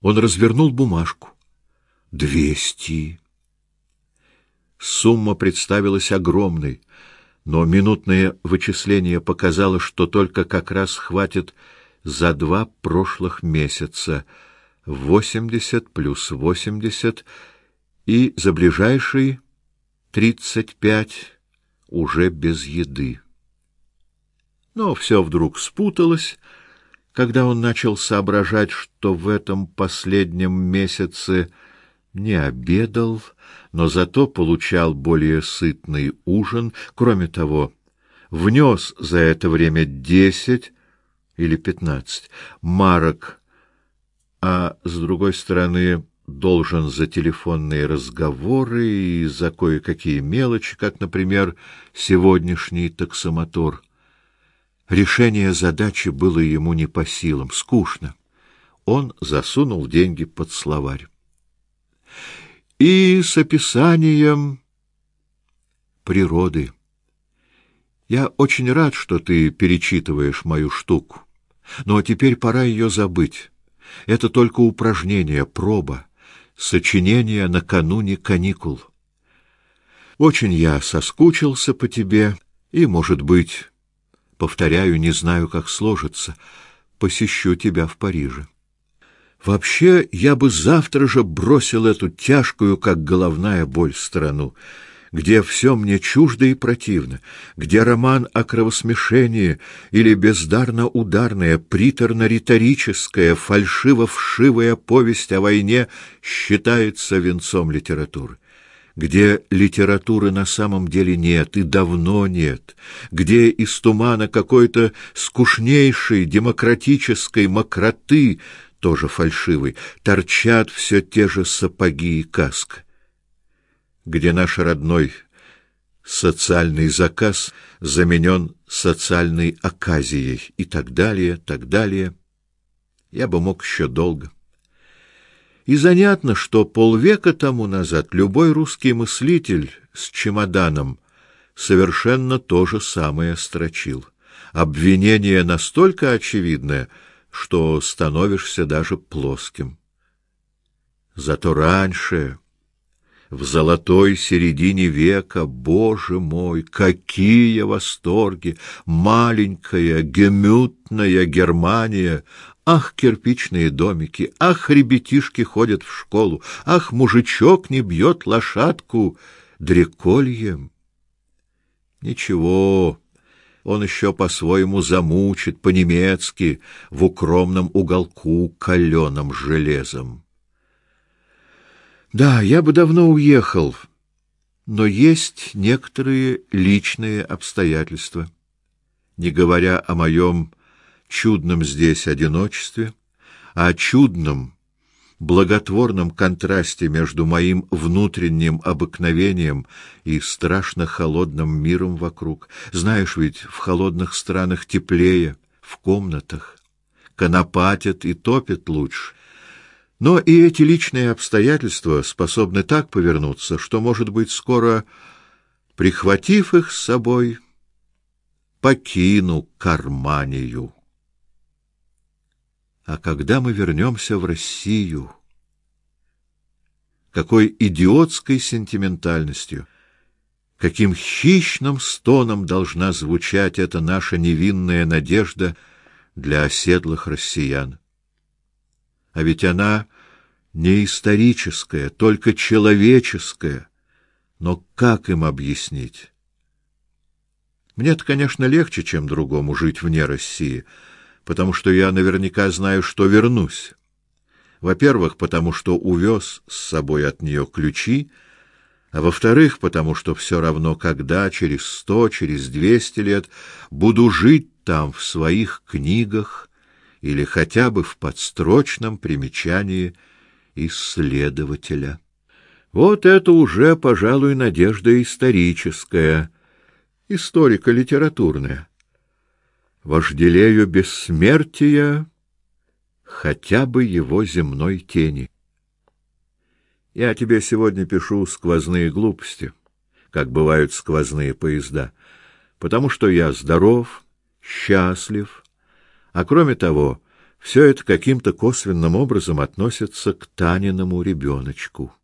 Он развернул бумажку. Двести. Сумма представилась огромной, но минутное вычисление показало, что только как раз хватит за два прошлых месяца. Восемьдесят плюс восемьдесят и за ближайший тридцать пять уже без еды. Но все вдруг спуталось, когда он начал соображать, что в этом последнем месяце не обедал, но зато получал более сытный ужин, кроме того, внес за это время десять или пятнадцать марок, а с другой стороны должен за телефонные разговоры и за кое-какие мелочи, как, например, сегодняшний таксомотор. Решение задачи было ему не по силам, скучно. Он засунул деньги под словарь. И с описанием природы. Я очень рад, что ты перечитываешь мою штуку. Но теперь пора ее забыть. Это только упражнение, проба сочинение накануне каникул. Очень я соскучился по тебе, и, может быть, повторяю, не знаю, как сложится, посещу тебя в Париже. Вообще, я бы завтра же бросил эту тяжкую, как головная боль, страну где все мне чуждо и противно, где роман о кровосмешении или бездарно-ударная, приторно-риторическая, фальшиво-вшивая повесть о войне считается венцом литературы где литературы на самом деле нет и давно нет, где из тумана какой-то скучнейшей демократической мокроты, тоже фальшивой, торчат все те же сапоги и каска где наш родной социальный заказ заменен социальной оказией и так далее, так далее. Я бы мог еще долго. И занятно, что полвека тому назад любой русский мыслитель с чемоданом совершенно то же самое строчил. Обвинение настолько очевидное, что становишься даже плоским. Зато раньше в золотой середине века, боже мой, какие восторги! Маленькая, гемютная Германия! Ах, кирпичные домики! Ах, ребятишки ходят в школу! Ах, мужичок не бьет лошадку дрекольем! Ничего, он еще по-своему замучит, по-немецки, в укромном уголку каленым железом. Да, я бы давно уехал, но есть некоторые личные обстоятельства. Не говоря о моем чудном здесь одиночестве, а о чудном, благотворном контрасте между моим внутренним обыкновением и страшно холодным миром вокруг. Знаешь ведь, в холодных странах теплее, в комнатах. Конопатят и топят лучше, но и эти личные обстоятельства способны так повернуться, что, может быть, скоро, прихватив их с собой, покину Карманию. А когда мы вернемся в Россию, какой идиотской сентиментальностью, каким хищным стоном должна звучать эта наша невинная надежда для оседлых россиян! А ведь она не историческая, только человеческая. Но как им объяснить? Мне-то, конечно, легче, чем другому жить вне России, потому что я наверняка знаю, что вернусь. Во-первых, потому что увез с собой от нее ключи, а во-вторых, потому что все равно, когда через сто, через двести лет буду жить там в своих книгах, или хотя бы в подстрочном примечании исследователя. Вот это уже, пожалуй, надежда историческая, историко-литературная. Вожделею бессмертия хотя бы его земной тени. Я тебе сегодня пишу сквозные глупости, как бывают сквозные поезда, потому что я здоров, счастлив, а кроме того, все это каким-то косвенным образом относится к Таниному ребеночку.